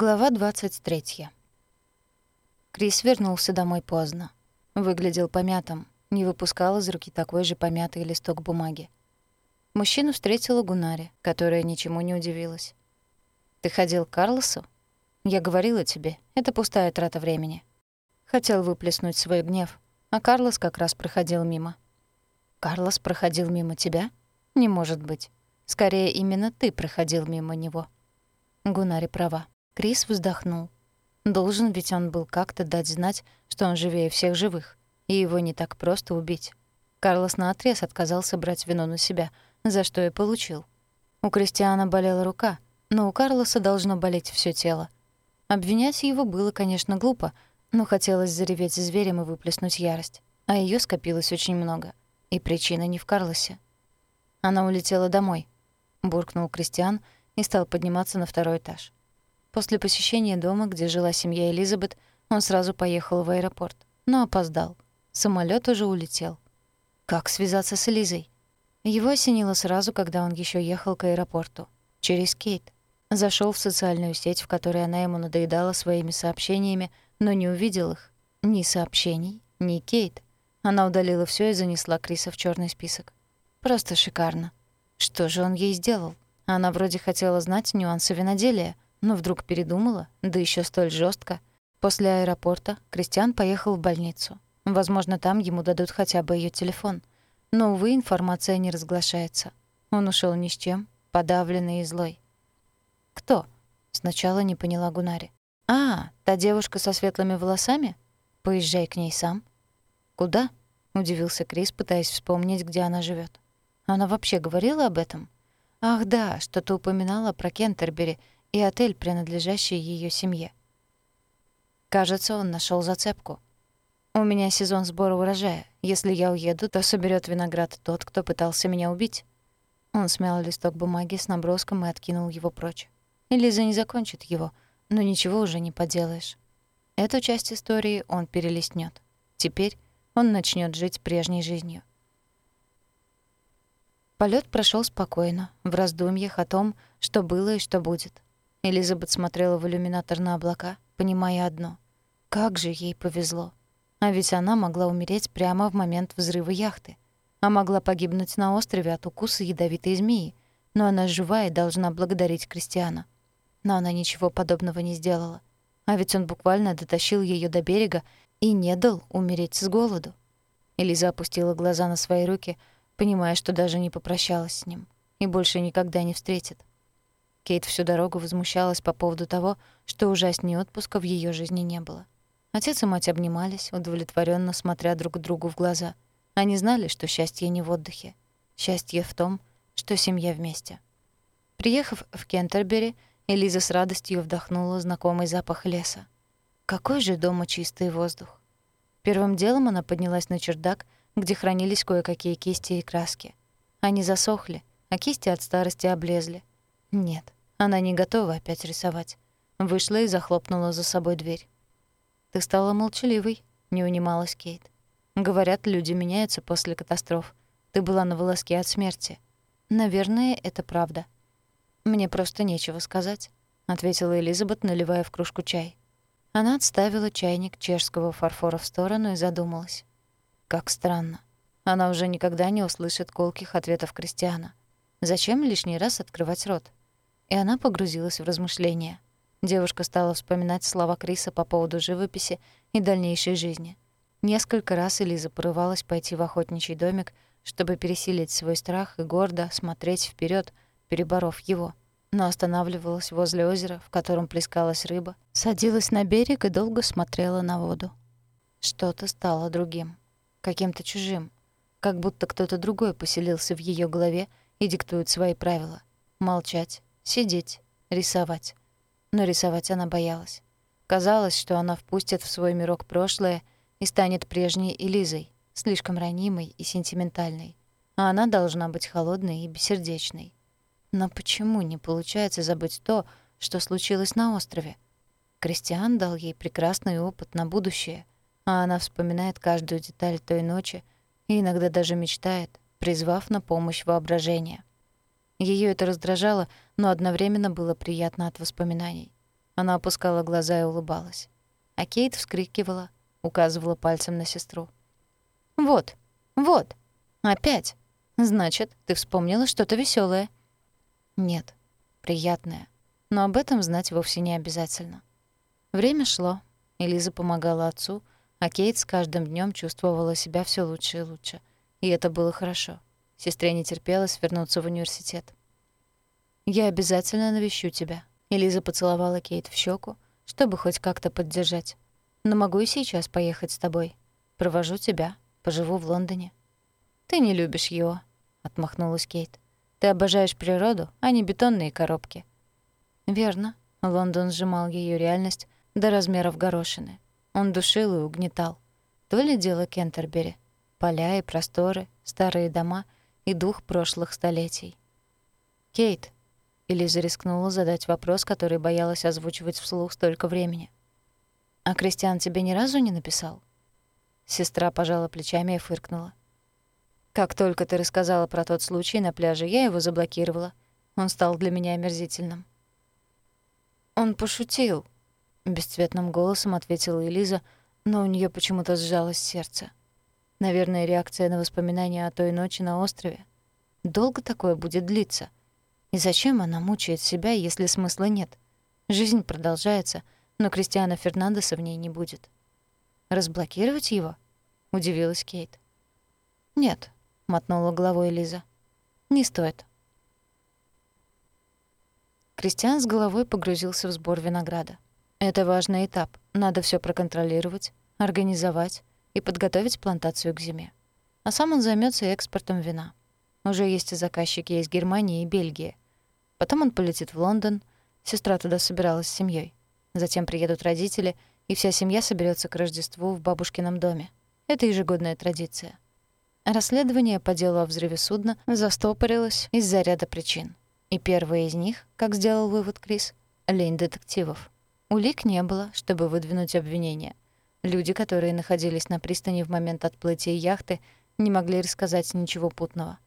Глава 23. Крис вернулся домой поздно. Выглядел помятым, не выпускал из руки такой же помятый листок бумаги. Мужчину встретила Гунари, которая ничему не удивилась. «Ты ходил к Карлосу?» «Я говорила тебе, это пустая трата времени». Хотел выплеснуть свой гнев, а Карлос как раз проходил мимо. «Карлос проходил мимо тебя? Не может быть. Скорее, именно ты проходил мимо него». Гунари права. Крис вздохнул. Должен ведь он был как-то дать знать, что он живее всех живых, и его не так просто убить. Карлос наотрез отказался брать вину на себя, за что и получил. У Кристиана болела рука, но у Карлоса должно болеть все тело. Обвинять его было, конечно, глупо, но хотелось зареветь зверем и выплеснуть ярость. А ее скопилось очень много. И причина не в Карлосе. Она улетела домой, буркнул Кристиан и стал подниматься на второй этаж. После посещения дома, где жила семья Элизабет, он сразу поехал в аэропорт, но опоздал. Самолет уже улетел. Как связаться с Элизой? Его осенило сразу, когда он еще ехал к аэропорту. Через Кейт. Зашел в социальную сеть, в которой она ему надоедала своими сообщениями, но не увидел их. Ни сообщений, ни Кейт. Она удалила все и занесла Криса в черный список. Просто шикарно. Что же он ей сделал? Она вроде хотела знать нюансы виноделия — но вдруг передумала, да еще столь жестко. После аэропорта Кристиан поехал в больницу. Возможно, там ему дадут хотя бы ее телефон. Но, увы, информация не разглашается. Он ушел ни с чем, подавленный и злой. «Кто?» — сначала не поняла Гунари. «А, та девушка со светлыми волосами? Поезжай к ней сам». «Куда?» — удивился Крис, пытаясь вспомнить, где она живет. «Она вообще говорила об этом?» «Ах да, что-то упоминала про Кентербери и отель, принадлежащий ее семье. Кажется, он нашел зацепку. У меня сезон сбора урожая. Если я уеду, то соберет виноград тот, кто пытался меня убить. Он смял листок бумаги с наброском и откинул его прочь. Элиза не закончит его, но ничего уже не поделаешь. Эту часть истории он перелистнет. Теперь он начнет жить прежней жизнью. Полет прошел спокойно, в раздумьях о том, что было и что будет. Элизабет смотрела в иллюминатор на облака, понимая одно. Как же ей повезло. А ведь она могла умереть прямо в момент взрыва яхты. А могла погибнуть на острове от укуса ядовитой змеи. Но она жива и должна благодарить Кристиана. Но она ничего подобного не сделала. А ведь он буквально дотащил ее до берега и не дал умереть с голоду. Элиза опустила глаза на свои руки, понимая, что даже не попрощалась с ним и больше никогда не встретит. Кейт всю дорогу возмущалась по поводу того, что ужаснее отпуска в ее жизни не было. Отец и мать обнимались, удовлетворенно смотря друг другу в глаза. Они знали, что счастье не в отдыхе. Счастье в том, что семья вместе. Приехав в Кентербери, Элиза с радостью вдохнула знакомый запах леса. Какой же дома чистый воздух. Первым делом она поднялась на чердак, где хранились кое-какие кисти и краски. Они засохли, а кисти от старости облезли. Нет, она не готова опять рисовать. Вышла и захлопнула за собой дверь. «Ты стала молчаливой», — не унималась Кейт. «Говорят, люди меняются после катастроф. Ты была на волоске от смерти. Наверное, это правда». «Мне просто нечего сказать», — ответила Элизабет, наливая в кружку чай. Она отставила чайник чешского фарфора в сторону и задумалась. Как странно. Она уже никогда не услышит колких ответов Кристиана. Зачем лишний раз открывать рот? И она погрузилась в размышления. Девушка стала вспоминать слова Криса по поводу живописи и дальнейшей жизни. Несколько раз Элиза порывалась пойти в охотничий домик, чтобы пересилить свой страх и гордо смотреть вперед, переборов его. Но останавливалась возле озера, в котором плескалась рыба, садилась на берег и долго смотрела на воду. Что-то стало другим, каким-то чужим, как будто кто-то другой поселился в ее голове и диктует свои правила. Молчать, Сидеть, рисовать. Но рисовать она боялась. Казалось, что она впустит в свой мирок прошлое и станет прежней Элизой, слишком ранимой и сентиментальной. А она должна быть холодной и бессердечной. Но почему не получается забыть то, что случилось на острове? Кристиан дал ей прекрасный опыт на будущее, а она вспоминает каждую деталь той ночи и иногда даже мечтает, призвав на помощь воображение. Ее это раздражало, но одновременно было приятно от воспоминаний. Она опускала глаза и улыбалась. А Кейт вскрикивала, указывала пальцем на сестру. «Вот, вот, опять. Значит, ты вспомнила что-то веселое. «Нет, приятное. Но об этом знать вовсе не обязательно». Время шло, и Лиза помогала отцу, а Кейт с каждым днем чувствовала себя все лучше и лучше. И это было хорошо. Сестре не терпелось вернуться в университет. «Я обязательно навещу тебя», — Элиза поцеловала Кейт в щеку, чтобы хоть как-то поддержать. «Но могу и сейчас поехать с тобой. Провожу тебя, поживу в Лондоне». «Ты не любишь его», — отмахнулась Кейт. «Ты обожаешь природу, а не бетонные коробки». «Верно». Лондон сжимал ее реальность до размеров горошины. Он душил и угнетал. То ли дело Кентербери. Поля и просторы, старые дома и дух прошлых столетий. «Кейт», — Элиза рискнула задать вопрос, который боялась озвучивать вслух столько времени. «А Кристиан тебе ни разу не написал?» Сестра пожала плечами и фыркнула. «Как только ты рассказала про тот случай на пляже, я его заблокировала. Он стал для меня омерзительным». «Он пошутил», — бесцветным голосом ответила Элиза, но у нее почему-то сжалось сердце. Наверное, реакция на воспоминания о той ночи на острове. Долго такое будет длиться? И зачем она мучает себя, если смысла нет? Жизнь продолжается, но Кристиана Фернандеса в ней не будет. «Разблокировать его?» — удивилась Кейт. «Нет», — мотнула головой Лиза. «Не стоит». Кристиан с головой погрузился в сбор винограда. Это важный этап. Надо все проконтролировать, организовать, и подготовить плантацию к зиме. А сам он займется экспортом вина. Уже есть и заказчики из Германии и Бельгии. Потом он полетит в Лондон. Сестра туда собиралась с семьей. Затем приедут родители, и вся семья соберется к Рождеству в бабушкином доме. Это ежегодная традиция. Расследование по делу о взрыве судна застопорилось из-за ряда причин. И первая из них, как сделал вывод Крис, — лень детективов. Улик не было, чтобы выдвинуть обвинение — Люди, которые находились на пристани в момент отплытия яхты, не могли рассказать ничего путного.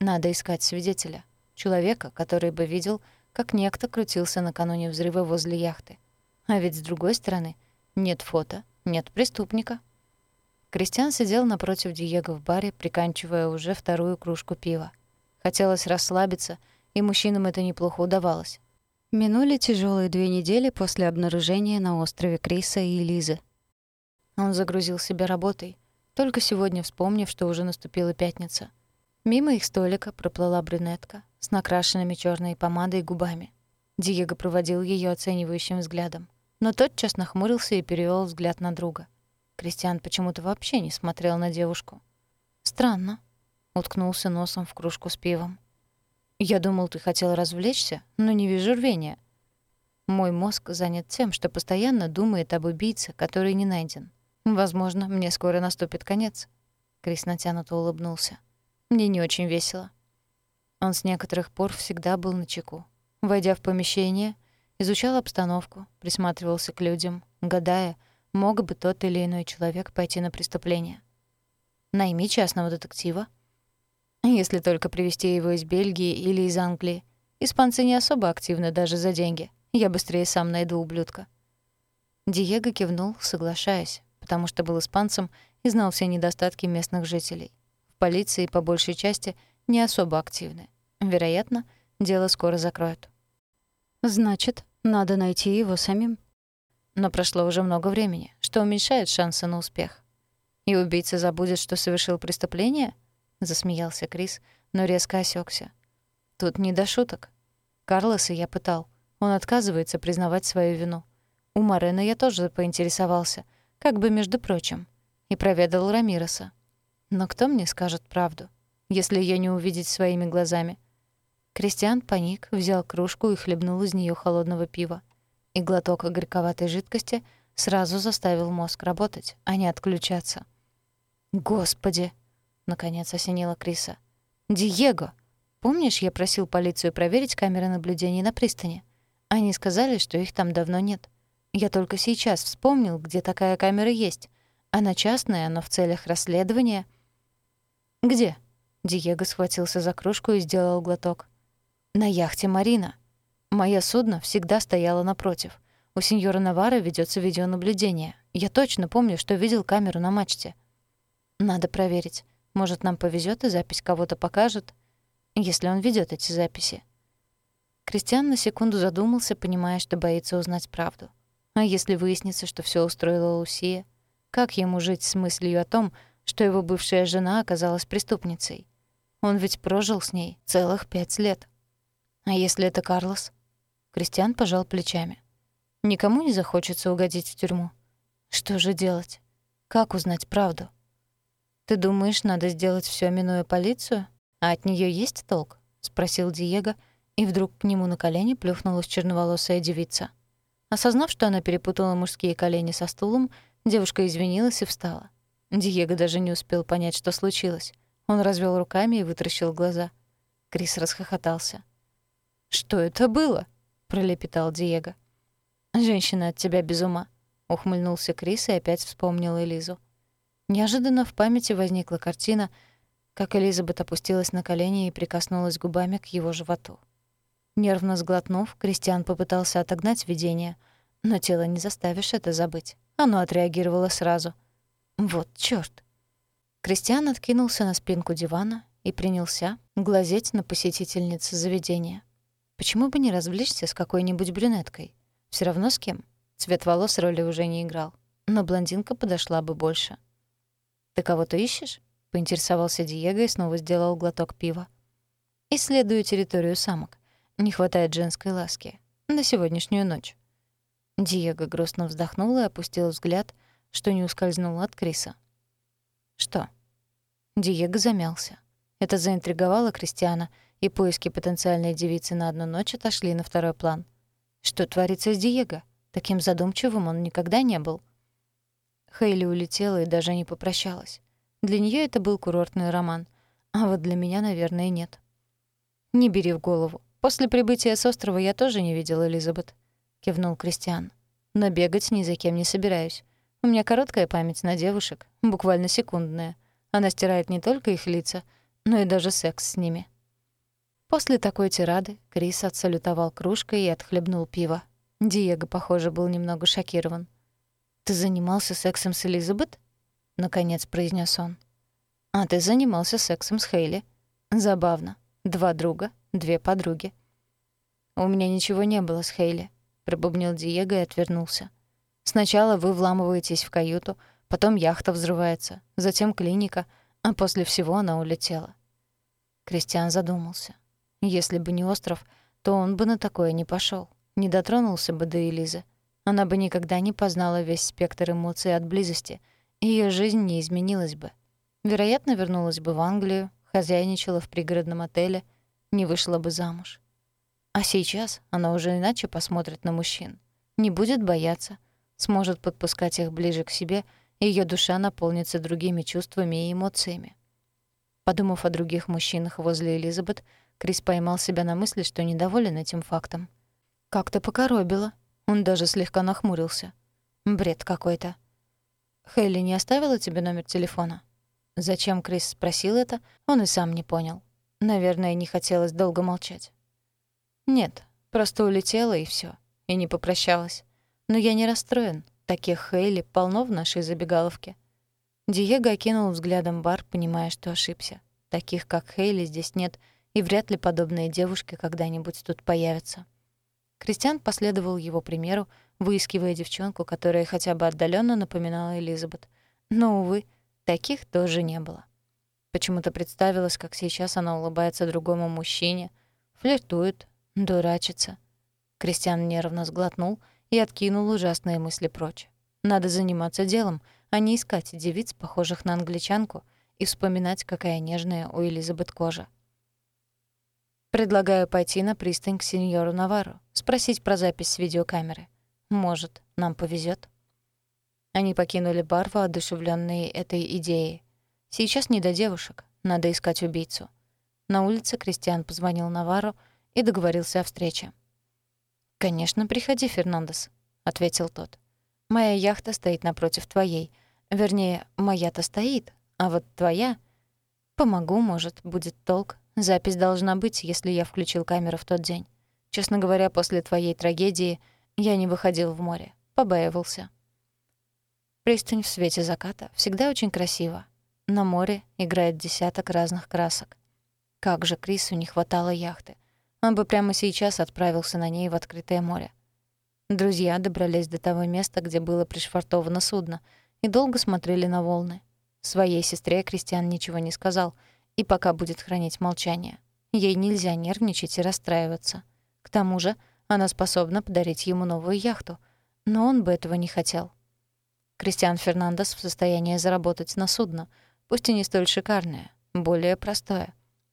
Надо искать свидетеля, человека, который бы видел, как некто крутился накануне взрыва возле яхты. А ведь с другой стороны, нет фото, нет преступника. Кристиан сидел напротив Диего в баре, приканчивая уже вторую кружку пива. Хотелось расслабиться, и мужчинам это неплохо удавалось. Минули тяжелые две недели после обнаружения на острове Криса и Лизы. Он загрузил себя работой, только сегодня вспомнив, что уже наступила пятница. Мимо их столика проплыла брюнетка с накрашенными черной помадой губами. Диего проводил ее оценивающим взглядом, но тотчас нахмурился и перевел взгляд на друга. Кристиан почему-то вообще не смотрел на девушку. «Странно», — уткнулся носом в кружку с пивом. «Я думал, ты хотел развлечься, но не вижу рвения». Мой мозг занят тем, что постоянно думает об убийце, который не найден. Возможно, мне скоро наступит конец. Крис натянуто улыбнулся. Мне не очень весело. Он с некоторых пор всегда был на чеку. Войдя в помещение, изучал обстановку, присматривался к людям, гадая, мог бы тот или иной человек пойти на преступление. Найми частного детектива. Если только привезти его из Бельгии или из Англии. Испанцы не особо активны даже за деньги. Я быстрее сам найду ублюдка. Диего кивнул, соглашаясь, потому что был испанцем и знал все недостатки местных жителей. В полиции, по большей части, не особо активны. Вероятно, дело скоро закроют. Значит, надо найти его самим. Но прошло уже много времени, что уменьшает шансы на успех. И убийца забудет, что совершил преступление? Засмеялся Крис, но резко осекся. Тут не до шуток. Карлоса я пытал. Он отказывается признавать свою вину. У Марена я тоже поинтересовался — как бы между прочим, и проведал Рамироса. Но кто мне скажет правду, если ее не увидеть своими глазами? Кристиан паник, взял кружку и хлебнул из нее холодного пива. И глоток горьковатой жидкости сразу заставил мозг работать, а не отключаться. «Господи!» — наконец осенила Криса. «Диего! Помнишь, я просил полицию проверить камеры наблюдения на пристани? Они сказали, что их там давно нет. Я только сейчас вспомнил, где такая камера есть. Она частная, но в целях расследования... «Где?» Диего схватился за кружку и сделал глоток. «На яхте «Марина». Мое судно всегда стояло напротив. У сеньора Навара ведется видеонаблюдение. Я точно помню, что видел камеру на мачте. Надо проверить. Может, нам повезет и запись кого-то покажет, если он ведет эти записи. Кристиан на секунду задумался, понимая, что боится узнать правду. А если выяснится, что все устроила Лусия? Как ему жить с мыслью о том, что его бывшая жена оказалась преступницей? Он ведь прожил с ней целых пять лет. А если это Карлос? Кристиан пожал плечами. Никому не захочется угодить в тюрьму. Что же делать? Как узнать правду? Ты думаешь, надо сделать все, минуя полицию? А от нее есть толк? спросил Диего, и вдруг к нему на колени плюхнулась черноволосая девица. Осознав, что она перепутала мужские колени со стулом, девушка извинилась и встала. Диего даже не успел понять, что случилось. Он развел руками и вытаращил глаза. Крис расхохотался. «Что это было?» — пролепетал Диего. «Женщина от тебя без ума», — ухмыльнулся Крис и опять вспомнил Элизу. Неожиданно в памяти возникла картина, как Элизабет опустилась на колени и прикоснулась губами к его животу. Нервно сглотнув, Кристиан попытался отогнать видение, но тело не заставишь это забыть. Оно отреагировало сразу. Вот чёрт. Кристиан откинулся на спинку дивана и принялся глазеть на посетительниц заведения. Почему бы не развлечься с какой-нибудь брюнеткой? Все равно с кем? Цвет волос роли уже не играл. Но блондинка подошла бы больше. «Ты кого-то ищешь?» — поинтересовался Диего и снова сделал глоток пива. «Исследую территорию самок. Не хватает женской ласки. На сегодняшнюю ночь». Диего грустно вздохнул и опустил взгляд, что не ускользнул от Криса. «Что?» Диего замялся. Это заинтриговало Кристиана, и поиски потенциальной девицы на одну ночь отошли на второй план. Что творится с Диего? Таким задумчивым он никогда не был. Хейли улетела и даже не попрощалась. Для нее это был курортный роман, а вот для меня, наверное, нет. «Не бери в голову. После прибытия с острова я тоже не видел Элизабет», — кивнул Кристиан. «Но бегать ни за кем не собираюсь. У меня короткая память на девушек, буквально секундная. Она стирает не только их лица, но и даже секс с ними». После такой тирады Крис отсалютовал кружкой и отхлебнул пиво. Диего, похоже, был немного шокирован. «Ты занимался сексом с Элизабет?» — наконец произнес он. «А ты занимался сексом с Хейли. Забавно. Два друга, две подруги». «У меня ничего не было с Хейли», — пробубнил Диего и отвернулся. «Сначала вы вламываетесь в каюту, потом яхта взрывается, затем клиника, а после всего она улетела». Кристиан задумался. Если бы не остров, то он бы на такое не пошел, не дотронулся бы до Элизы. Она бы никогда не познала весь спектр эмоций от близости, её жизнь не изменилась бы. Вероятно, вернулась бы в Англию, хозяйничала в пригородном отеле, не вышла бы замуж. А сейчас она уже иначе посмотрит на мужчин. Не будет бояться, сможет подпускать их ближе к себе, и её душа наполнится другими чувствами и эмоциями. Подумав о других мужчинах возле Элизабет, Крис поймал себя на мысли, что недоволен этим фактом. «Как-то покоробило», он даже слегка нахмурился. Бред какой-то. «Хейли не оставила тебе номер телефона?» Зачем Крис спросил это, он и сам не понял. Наверное, не хотелось долго молчать. «Нет, просто улетела и все, И не попрощалась. Но я не расстроен. Таких Хейли полно в нашей забегаловке». Диего окинул взглядом бар, понимая, что ошибся. Таких, как Хейли, здесь нет, и вряд ли подобные девушки когда-нибудь тут появятся. Кристиан последовал его примеру, выискивая девчонку, которая хотя бы отдаленно напоминала Элизабет. Но, увы, таких тоже не было. Почему-то представилось, как сейчас она улыбается другому мужчине, флиртует, дурачится. Кристиан нервно сглотнул и откинул ужасные мысли прочь. Надо заниматься делом, а не искать девиц, похожих на англичанку, и вспоминать, какая нежная у Элизабет кожа. Предлагаю пойти на пристань к сеньору Навару, спросить про запись с видеокамеры. Может, нам повезет. Они покинули бар, воодушевленные этой идеей. Сейчас не до девушек, надо искать убийцу. На улице Кристиан позвонил Навару и договорился о встрече. «Конечно, приходи, Фернандес», — ответил тот. «Моя яхта стоит напротив твоей. Вернее, моя-то стоит, а вот твоя... Помогу, может, будет толк, Запись должна быть, если я включил камеру в тот день. Честно говоря, после твоей трагедии Я не выходил в море, побаивался. Пристань в свете заката всегда очень красиво. На море играет десяток разных красок. Как же Крису не хватало яхты. Он бы прямо сейчас отправился на ней в открытое море. Друзья добрались до того места, где было пришвартовано судно, и долго смотрели на волны. Своей сестре Кристиан ничего не сказал, и пока будет хранить молчание. Ей нельзя нервничать и расстраиваться. К тому же она способна подарить ему новую яхту, но он бы этого не хотел. Кристиан Фернандес в состоянии заработать на судно, пусть и не столь шикарное, более простое.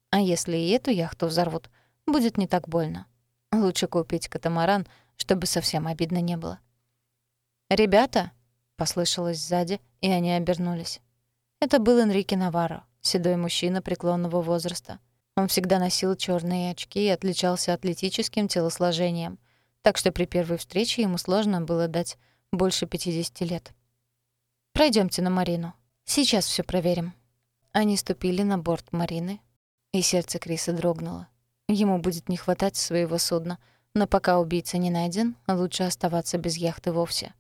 А если и эту яхту взорвут, будет не так больно. Лучше купить катамаран, чтобы совсем обидно не было. «Ребята!» — послышалось сзади, и они обернулись. Это был Энрике Наварро, седой мужчина преклонного возраста. Он всегда носил черные очки и отличался атлетическим телосложением, так что при первой встрече ему сложно было дать больше 50 лет. Пройдемте на Марину. Сейчас все проверим». Они ступили на борт Марины, и сердце Криса дрогнуло. Ему будет не хватать своего судна, но пока убийца не найден, лучше оставаться без яхты вовсе.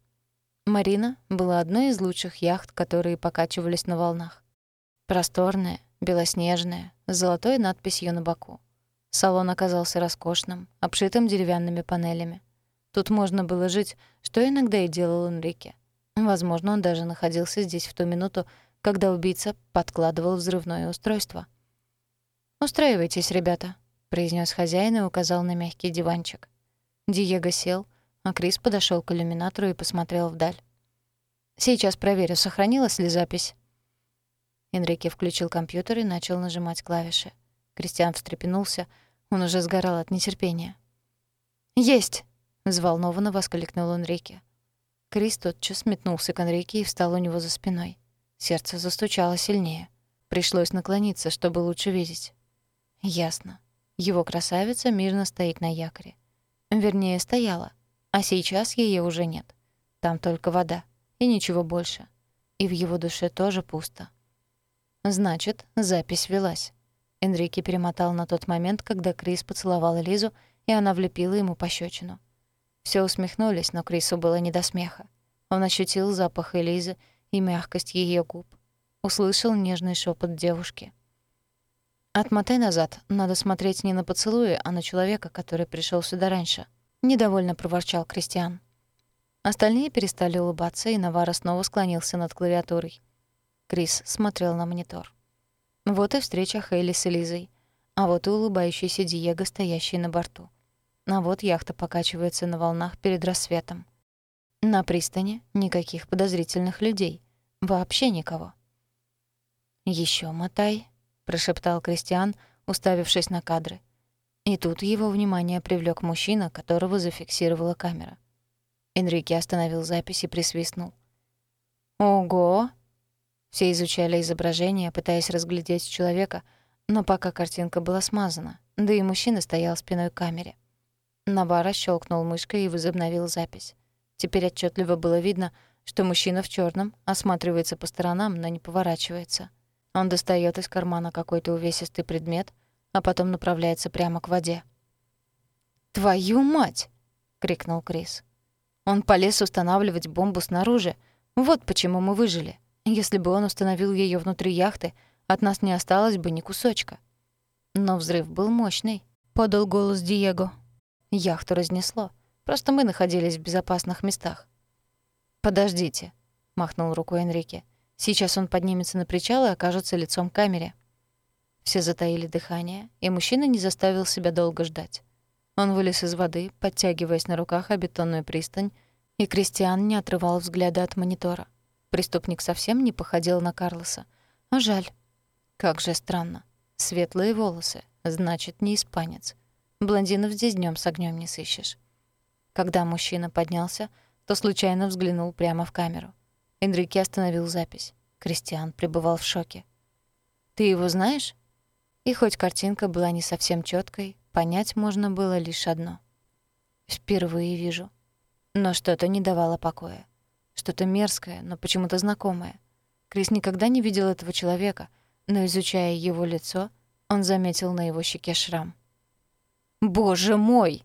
Марина была одной из лучших яхт, которые покачивались на волнах. Просторная, белоснежная, с золотой надписью на боку. Салон оказался роскошным, обшитым деревянными панелями. Тут можно было жить, что иногда и делал Энрике. Возможно, он даже находился здесь в ту минуту, когда убийца подкладывал взрывное устройство. «Устраивайтесь, ребята», — произнес хозяин и указал на мягкий диванчик. Диего сел, а Крис подошел к иллюминатору и посмотрел вдаль. «Сейчас проверю, сохранилась ли запись». Энрике включил компьютер и начал нажимать клавиши. Кристиан встрепенулся, он уже сгорал от нетерпения. «Есть!» — взволнованно воскликнул Энрике. Крис тотчас метнулся к Энрике и встал у него за спиной. Сердце застучало сильнее. Пришлось наклониться, чтобы лучше видеть. Ясно. Его красавица мирно стоит на якоре. Вернее, стояла, а сейчас ее уже нет. Там только вода и ничего больше. И в его душе тоже пусто. Значит, запись велась. Энрике перемотал на тот момент, когда Крис поцеловал Лизу, и она влепила ему пощечину. Все усмехнулись, но Крису было не до смеха. Он ощутил запах Элизы и мягкость ее губ. Услышал нежный шепот девушки. «Отмотай назад. Надо смотреть не на поцелуи, а на человека, который пришел сюда раньше», — недовольно проворчал Кристиан. Остальные перестали улыбаться, и Навара снова склонился над клавиатурой. Крис смотрел на монитор. Вот и встреча Хейли с Элизой. А вот и улыбающийся Диего, стоящий на борту. А вот яхта покачивается на волнах перед рассветом. На пристани никаких подозрительных людей. Вообще никого. Еще мотай», — прошептал Кристиан, уставившись на кадры. И тут его внимание привлек мужчина, которого зафиксировала камера. Энрике остановил запись и присвистнул. «Ого!» Все изучали изображение, пытаясь разглядеть человека, но пока картинка была смазана, да и мужчина стоял спиной к камере. Навара щелкнул мышкой и возобновил запись. Теперь отчетливо было видно, что мужчина в черном осматривается по сторонам, но не поворачивается. Он достает из кармана какой-то увесистый предмет, а потом направляется прямо к воде. «Твою мать!» — крикнул Крис. «Он полез устанавливать бомбу снаружи. Вот почему мы выжили. Если бы он установил ее внутри яхты, от нас не осталось бы ни кусочка». Но взрыв был мощный, — подал голос Диего. Яхту разнесло. Просто мы находились в безопасных местах. «Подождите», — махнул рукой Энрике. «Сейчас он поднимется на причал и окажется лицом к камере». Все затаили дыхание, и мужчина не заставил себя долго ждать. Он вылез из воды, подтягиваясь на руках о бетонную пристань, и Кристиан не отрывал взгляда от монитора. Преступник совсем не походил на Карлоса. А жаль. Как же странно. Светлые волосы, значит, не испанец. Блондинов здесь днем с огнем не сыщешь. Когда мужчина поднялся, то случайно взглянул прямо в камеру. Энрике остановил запись. Кристиан пребывал в шоке. «Ты его знаешь?» И хоть картинка была не совсем четкой, понять можно было лишь одно. «Впервые вижу». Но что-то не давало покоя. Что-то мерзкое, но почему-то знакомое. Крис никогда не видел этого человека, но, изучая его лицо, он заметил на его щеке шрам. «Боже мой!»